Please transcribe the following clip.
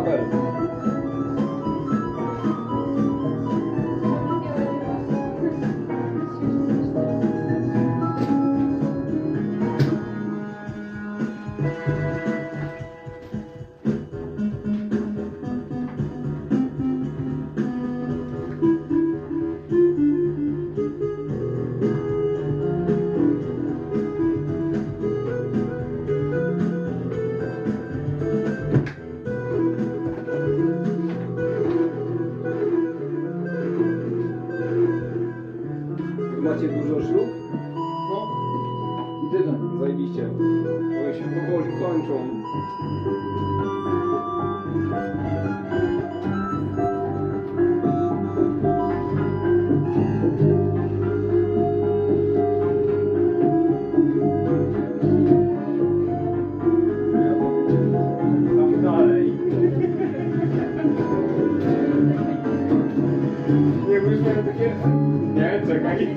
Okay. ślub. No. I tyle. Zajebiście. One się powoli kończą. やつがいい。